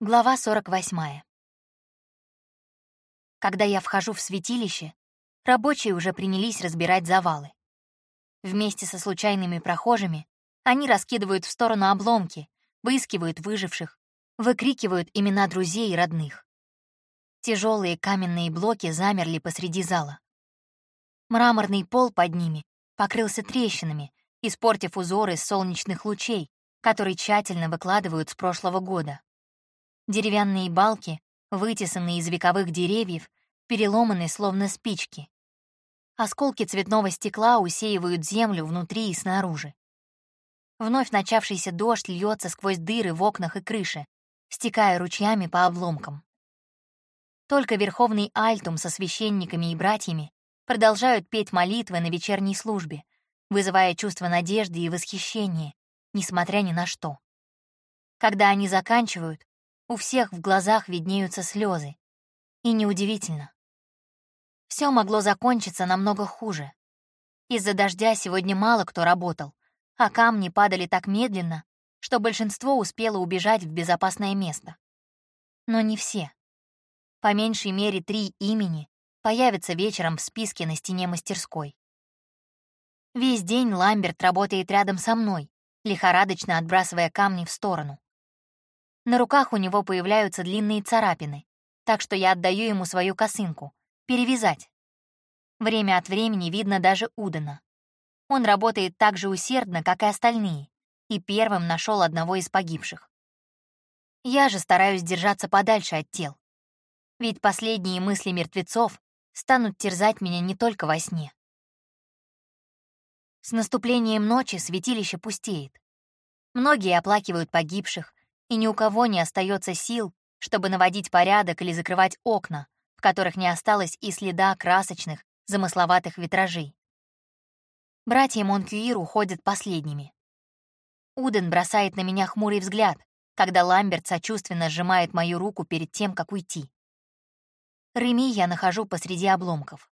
Глава 48. Когда я вхожу в святилище, рабочие уже принялись разбирать завалы. Вместе со случайными прохожими они раскидывают в сторону обломки, выискивают выживших, выкрикивают имена друзей и родных. Тяжелые каменные блоки замерли посреди зала. Мраморный пол под ними покрылся трещинами, испортив узоры солнечных лучей, которые тщательно выкладывают с прошлого года. Деревянные балки, вытесанные из вековых деревьев, переломаны словно спички. Осколки цветного стекла усеивают землю внутри и снаружи. Вновь начавшийся дождь льется сквозь дыры в окнах и крыше, стекая ручьями по обломкам. Только верховный альтум со священниками и братьями продолжают петь молитвы на вечерней службе, вызывая чувство надежды и восхищения, несмотря ни на что. Когда они заканчивают, у всех в глазах виднеются слезы. И неудивительно. Все могло закончиться намного хуже. Из-за дождя сегодня мало кто работал, а камни падали так медленно, что большинство успело убежать в безопасное место. Но не все. По меньшей мере три имени появятся вечером в списке на стене мастерской. Весь день Ламберт работает рядом со мной, лихорадочно отбрасывая камни в сторону. На руках у него появляются длинные царапины, так что я отдаю ему свою косынку — перевязать. Время от времени видно даже Удана. Он работает так же усердно, как и остальные, и первым нашел одного из погибших. Я же стараюсь держаться подальше от тел. Ведь последние мысли мертвецов станут терзать меня не только во сне. С наступлением ночи святилище пустеет. Многие оплакивают погибших, и ни у кого не остается сил, чтобы наводить порядок или закрывать окна, в которых не осталось и следа красочных, замысловатых витражей. Братья Монкюир уходят последними. Уден бросает на меня хмурый взгляд, когда Ламберт сочувственно сжимает мою руку перед тем, как уйти. Реми я нахожу посреди обломков.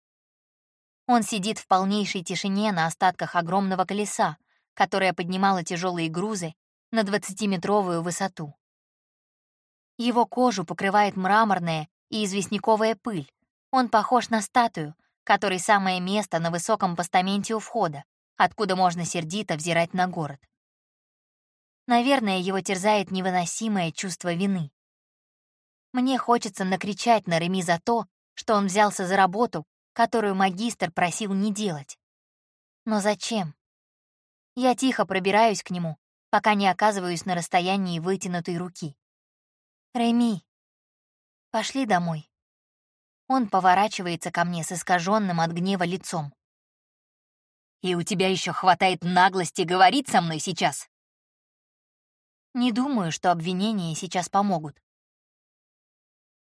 Он сидит в полнейшей тишине на остатках огромного колеса, которое поднимало тяжелые грузы на 20-метровую высоту. Его кожу покрывает мраморная и известняковая пыль. Он похож на статую, которой самое место на высоком постаменте у входа, откуда можно сердито взирать на город. Наверное, его терзает невыносимое чувство вины. Мне хочется накричать на Реми за то, что он взялся за работу, которую магистр просил не делать. Но зачем? Я тихо пробираюсь к нему, пока не оказываюсь на расстоянии вытянутой руки. «Реми, пошли домой». Он поворачивается ко мне с искаженным от гнева лицом. «И у тебя еще хватает наглости говорить со мной сейчас?» Не думаю, что обвинения сейчас помогут.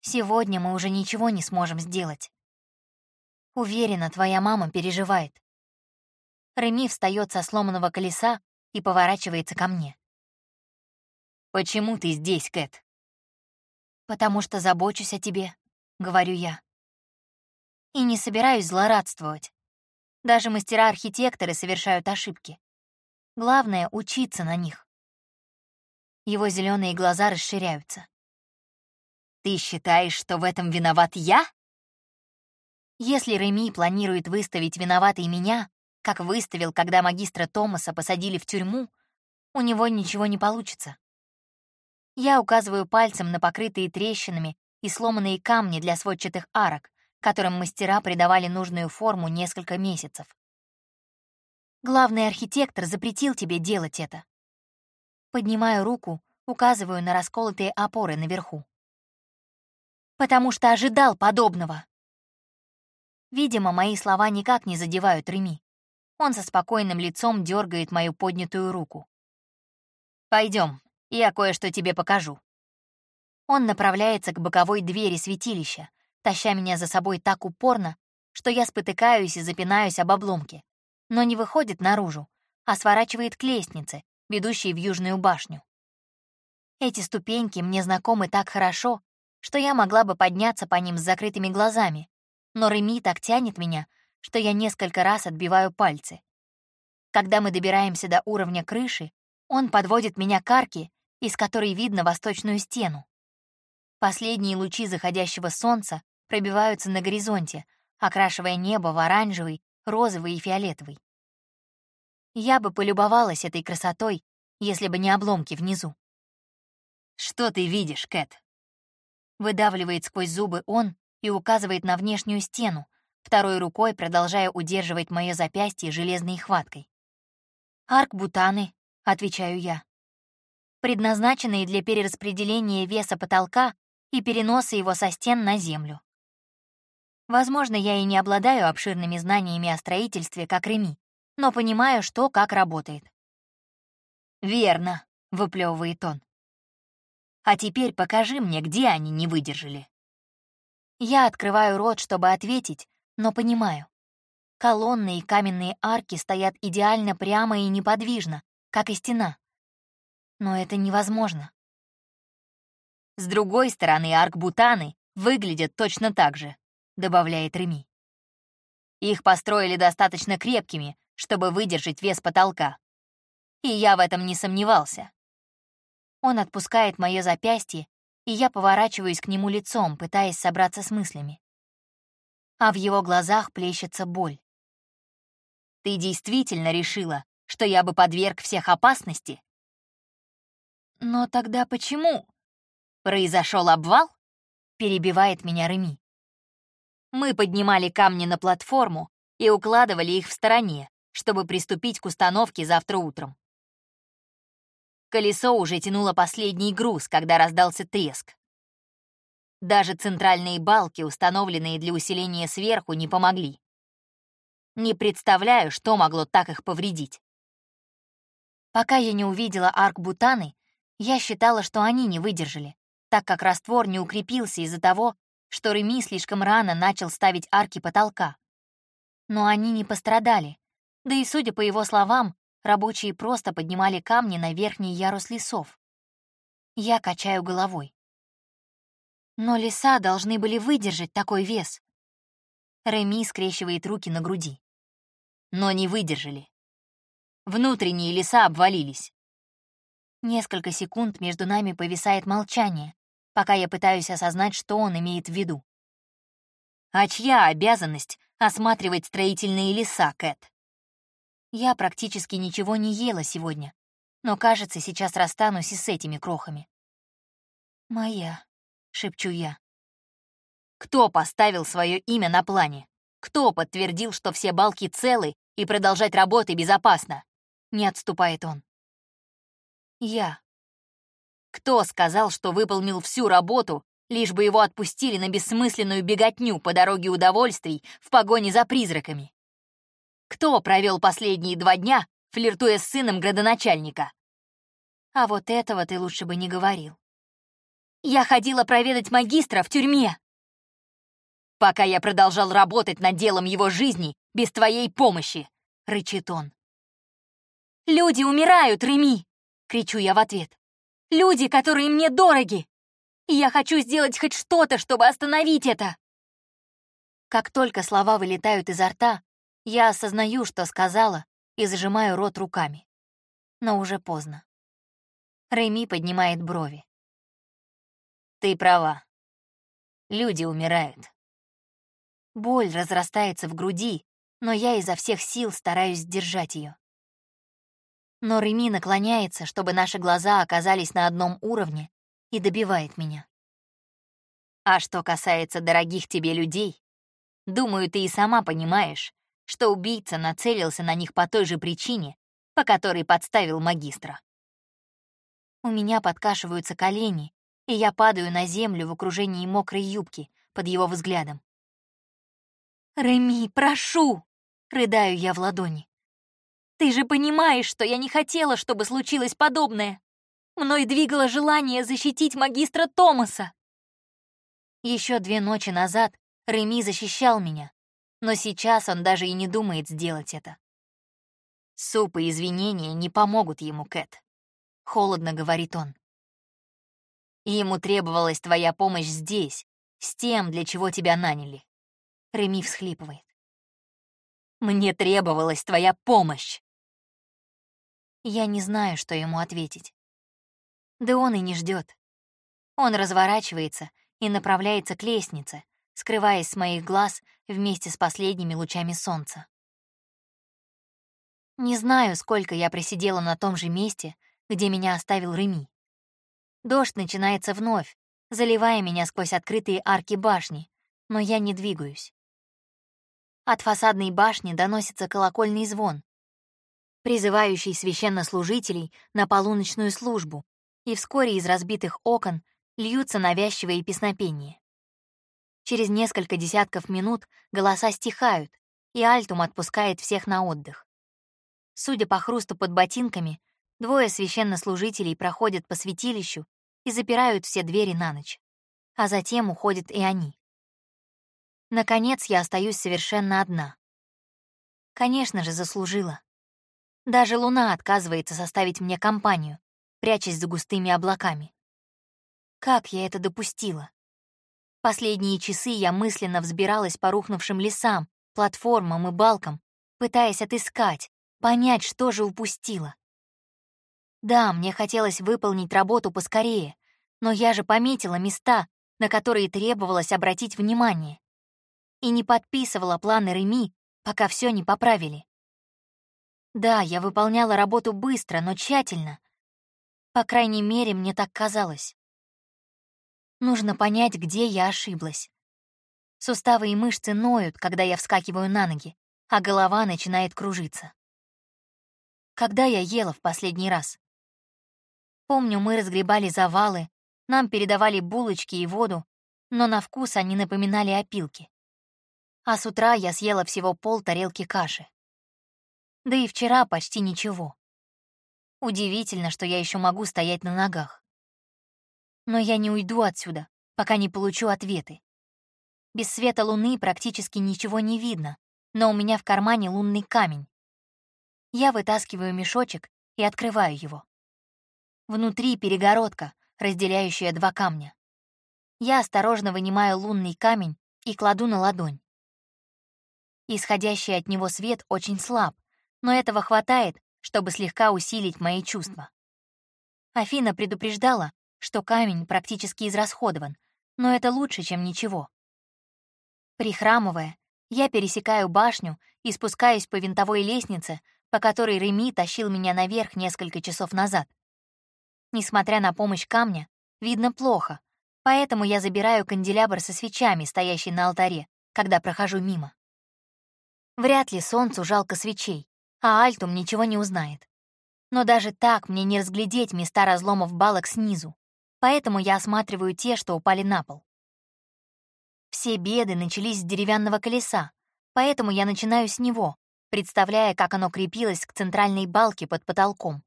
Сегодня мы уже ничего не сможем сделать. Уверена, твоя мама переживает. Реми встает со сломанного колеса и поворачивается ко мне. «Почему ты здесь, Кэт?» «Потому что забочусь о тебе», — говорю я. И не собираюсь злорадствовать. Даже мастера-архитекторы совершают ошибки. Главное — учиться на них. Его зеленые глаза расширяются. «Ты считаешь, что в этом виноват я?» Если Реми планирует выставить виноватой меня, как выставил, когда магистра Томаса посадили в тюрьму, у него ничего не получится. Я указываю пальцем на покрытые трещинами и сломанные камни для сводчатых арок, которым мастера придавали нужную форму несколько месяцев. Главный архитектор запретил тебе делать это. Поднимаю руку, указываю на расколотые опоры наверху. Потому что ожидал подобного. Видимо, мои слова никак не задевают Реми. Он со спокойным лицом дергает мою поднятую руку. Пойдем, я кое-что тебе покажу. Он направляется к боковой двери святилища, таща меня за собой так упорно, что я спотыкаюсь и запинаюсь об обломке, но не выходит наружу, а сворачивает к лестнице, ведущей в Южную башню. Эти ступеньки мне знакомы так хорошо, что я могла бы подняться по ним с закрытыми глазами, но Реми так тянет меня, что я несколько раз отбиваю пальцы. Когда мы добираемся до уровня крыши, он подводит меня к арке, из которой видно восточную стену. Последние лучи заходящего солнца пробиваются на горизонте, окрашивая небо в оранжевый, розовый и фиолетовый. Я бы полюбовалась этой красотой, если бы не обломки внизу. «Что ты видишь, Кэт?» Выдавливает сквозь зубы он и указывает на внешнюю стену, второй рукой продолжая удерживать мое запястье железной хваткой. «Арк-бутаны», — отвечаю я, предназначенные для перераспределения веса потолка и переноса его со стен на землю. Возможно, я и не обладаю обширными знаниями о строительстве, как Реми, но понимаю, что как работает. «Верно», — выплевывает он. «А теперь покажи мне, где они не выдержали». Я открываю рот, чтобы ответить, но понимаю. Колонны и каменные арки стоят идеально прямо и неподвижно, как и стена. Но это невозможно. С другой стороны, арк-бутаны выглядят точно так же, добавляет Реми. Их построили достаточно крепкими, чтобы выдержать вес потолка. И я в этом не сомневался. Он отпускает мое запястье, и я поворачиваюсь к нему лицом, пытаясь собраться с мыслями. А в его глазах плещется боль. Ты действительно решила, что я бы подверг всех опасности? Но тогда почему? Произошел обвал? Перебивает меня Реми. Мы поднимали камни на платформу и укладывали их в стороне, чтобы приступить к установке завтра утром. Колесо уже тянуло последний груз, когда раздался треск. Даже центральные балки, установленные для усиления сверху, не помогли. Не представляю, что могло так их повредить. Пока я не увидела арк-бутаны, я считала, что они не выдержали, так как раствор не укрепился из-за того, что Реми слишком рано начал ставить арки потолка. Но они не пострадали, да и, судя по его словам, рабочие просто поднимали камни на верхний ярус лесов. Я качаю головой. Но леса должны были выдержать такой вес. Реми скрещивает руки на груди. Но не выдержали. Внутренние леса обвалились. Несколько секунд между нами повисает молчание, пока я пытаюсь осознать, что он имеет в виду. А чья обязанность осматривать строительные леса, Кэт? Я практически ничего не ела сегодня, но, кажется, сейчас расстанусь и с этими крохами. «Моя», — шепчу я. Кто поставил свое имя на плане? Кто подтвердил, что все балки целы и продолжать работы безопасно? Не отступает он. Я. Кто сказал, что выполнил всю работу, лишь бы его отпустили на бессмысленную беготню по дороге удовольствий в погоне за призраками? Кто провел последние два дня, флиртуя с сыном градоначальника? А вот этого ты лучше бы не говорил. Я ходила проведать магистра в тюрьме. Пока я продолжал работать над делом его жизни без твоей помощи, — рычит он. «Люди умирают, Реми!» — кричу я в ответ. «Люди, которые мне дороги! И я хочу сделать хоть что-то, чтобы остановить это!» Как только слова вылетают изо рта, я осознаю, что сказала, и зажимаю рот руками. Но уже поздно. Рэми поднимает брови. «Ты права. Люди умирают». Боль разрастается в груди, но я изо всех сил стараюсь сдержать ее. Но Реми наклоняется, чтобы наши глаза оказались на одном уровне, и добивает меня. А что касается дорогих тебе людей, думаю, ты и сама понимаешь, что убийца нацелился на них по той же причине, по которой подставил магистра. У меня подкашиваются колени, и я падаю на землю в окружении мокрой юбки под его взглядом. «Реми, прошу!» — рыдаю я в ладони. «Ты же понимаешь, что я не хотела, чтобы случилось подобное. Мной двигало желание защитить магистра Томаса». Еще две ночи назад Реми защищал меня, но сейчас он даже и не думает сделать это. «Суп и извинения не помогут ему, Кэт», — холодно говорит он. «Ему требовалась твоя помощь здесь, с тем, для чего тебя наняли». Реми всхлипывает. «Мне требовалась твоя помощь!» Я не знаю, что ему ответить. Да он и не ждет. Он разворачивается и направляется к лестнице, скрываясь с моих глаз вместе с последними лучами солнца. Не знаю, сколько я просидела на том же месте, где меня оставил Реми. Дождь начинается вновь, заливая меня сквозь открытые арки башни, но я не двигаюсь. От фасадной башни доносится колокольный звон, призывающий священнослужителей на полуночную службу, и вскоре из разбитых окон льются навязчивые песнопения. Через несколько десятков минут голоса стихают, и Альтум отпускает всех на отдых. Судя по хрусту под ботинками, двое священнослужителей проходят по святилищу и запирают все двери на ночь. А затем уходят и они. Наконец я остаюсь совершенно одна. Конечно же, заслужила. Даже луна отказывается составить мне компанию, прячась за густыми облаками. Как я это допустила? Последние часы я мысленно взбиралась по рухнувшим лесам, платформам и балкам, пытаясь отыскать, понять, что же упустила. Да, мне хотелось выполнить работу поскорее, но я же пометила места, на которые требовалось обратить внимание. И не подписывала планы Реми, пока все не поправили. Да, я выполняла работу быстро, но тщательно. По крайней мере, мне так казалось. Нужно понять, где я ошиблась. Суставы и мышцы ноют, когда я вскакиваю на ноги, а голова начинает кружиться. Когда я ела в последний раз? Помню, мы разгребали завалы, нам передавали булочки и воду, но на вкус они напоминали опилки. А с утра я съела всего пол тарелки каши. Да и вчера почти ничего. Удивительно, что я еще могу стоять на ногах. Но я не уйду отсюда, пока не получу ответы. Без света луны практически ничего не видно, но у меня в кармане лунный камень. Я вытаскиваю мешочек и открываю его. Внутри перегородка, разделяющая два камня. Я осторожно вынимаю лунный камень и кладу на ладонь. Исходящий от него свет очень слаб, но этого хватает, чтобы слегка усилить мои чувства. Афина предупреждала, что камень практически израсходован, но это лучше, чем ничего. Прихрамывая, я пересекаю башню и спускаюсь по винтовой лестнице, по которой Реми тащил меня наверх несколько часов назад. Несмотря на помощь камня, видно плохо, поэтому я забираю канделябр со свечами, стоящий на алтаре, когда прохожу мимо. Вряд ли солнцу жалко свечей, а Альтум ничего не узнает. Но даже так мне не разглядеть места разломов балок снизу, поэтому я осматриваю те, что упали на пол. Все беды начались с деревянного колеса, поэтому я начинаю с него, представляя, как оно крепилось к центральной балке под потолком.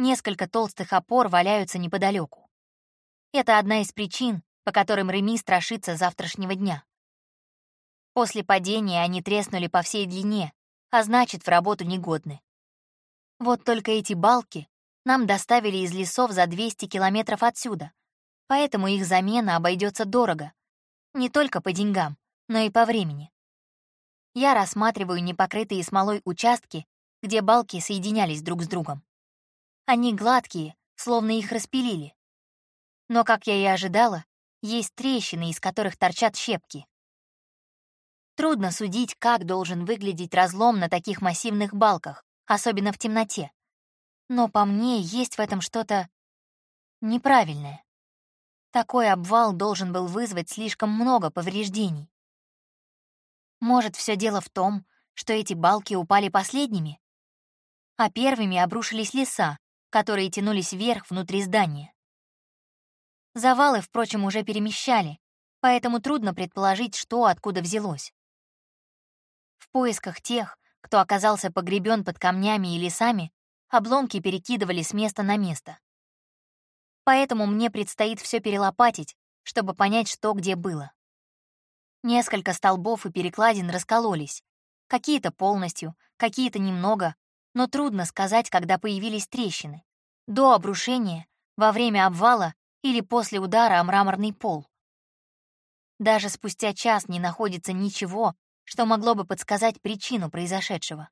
Несколько толстых опор валяются неподалеку. Это одна из причин, по которым Реми страшится завтрашнего дня. После падения они треснули по всей длине, а значит, в работу негодны. Вот только эти балки нам доставили из лесов за 200 километров отсюда, поэтому их замена обойдется дорого. Не только по деньгам, но и по времени. Я рассматриваю непокрытые смолой участки, где балки соединялись друг с другом. Они гладкие, словно их распилили. Но, как я и ожидала, есть трещины, из которых торчат щепки. Трудно судить, как должен выглядеть разлом на таких массивных балках, особенно в темноте. Но по мне есть в этом что-то неправильное. Такой обвал должен был вызвать слишком много повреждений. Может, все дело в том, что эти балки упали последними? А первыми обрушились леса, которые тянулись вверх внутри здания. Завалы, впрочем, уже перемещали, поэтому трудно предположить, что откуда взялось. В поисках тех, кто оказался погребен под камнями и лесами, обломки перекидывали с места на место. Поэтому мне предстоит все перелопатить, чтобы понять, что где было. Несколько столбов и перекладин раскололись, какие-то полностью, какие-то немного, но трудно сказать, когда появились трещины. До обрушения, во время обвала или после удара о мраморный пол. Даже спустя час не находится ничего, что могло бы подсказать причину произошедшего.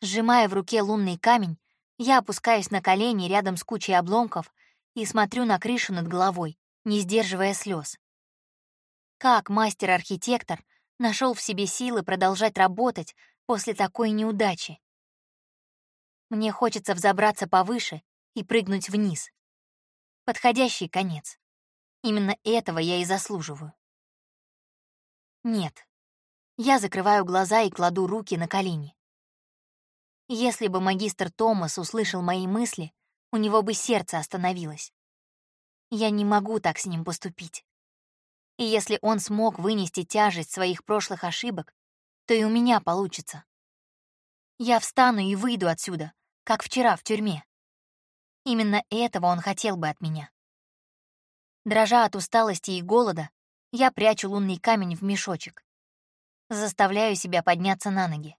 Сжимая в руке лунный камень, я опускаюсь на колени рядом с кучей обломков и смотрю на крышу над головой, не сдерживая слез. Как мастер-архитектор нашел в себе силы продолжать работать после такой неудачи? Мне хочется взобраться повыше и прыгнуть вниз. Подходящий конец. Именно этого я и заслуживаю. Нет. Я закрываю глаза и кладу руки на колени. Если бы магистр Томас услышал мои мысли, у него бы сердце остановилось. Я не могу так с ним поступить. И если он смог вынести тяжесть своих прошлых ошибок, то и у меня получится. Я встану и выйду отсюда, как вчера в тюрьме. Именно этого он хотел бы от меня. Дрожа от усталости и голода, я прячу лунный камень в мешочек. Заставляю себя подняться на ноги.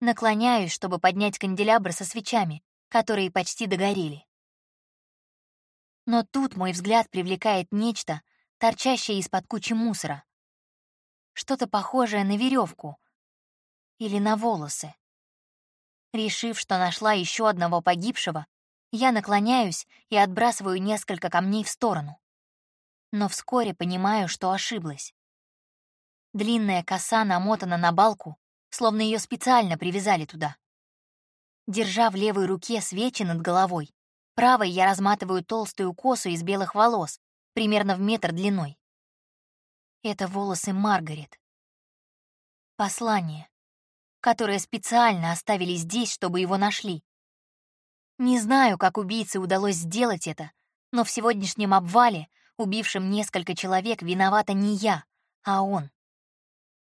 Наклоняюсь, чтобы поднять канделябр со свечами, которые почти догорели. Но тут мой взгляд привлекает нечто, торчащее из-под кучи мусора. Что-то похожее на веревку или на волосы. Решив, что нашла еще одного погибшего, я наклоняюсь и отбрасываю несколько камней в сторону. Но вскоре понимаю, что ошиблась. Длинная коса намотана на балку, словно ее специально привязали туда. Держа в левой руке свечи над головой, правой я разматываю толстую косу из белых волос, примерно в метр длиной. Это волосы Маргарет. Послание которые специально оставили здесь, чтобы его нашли. Не знаю, как убийце удалось сделать это, но в сегодняшнем обвале, убившем несколько человек, виновата не я, а он.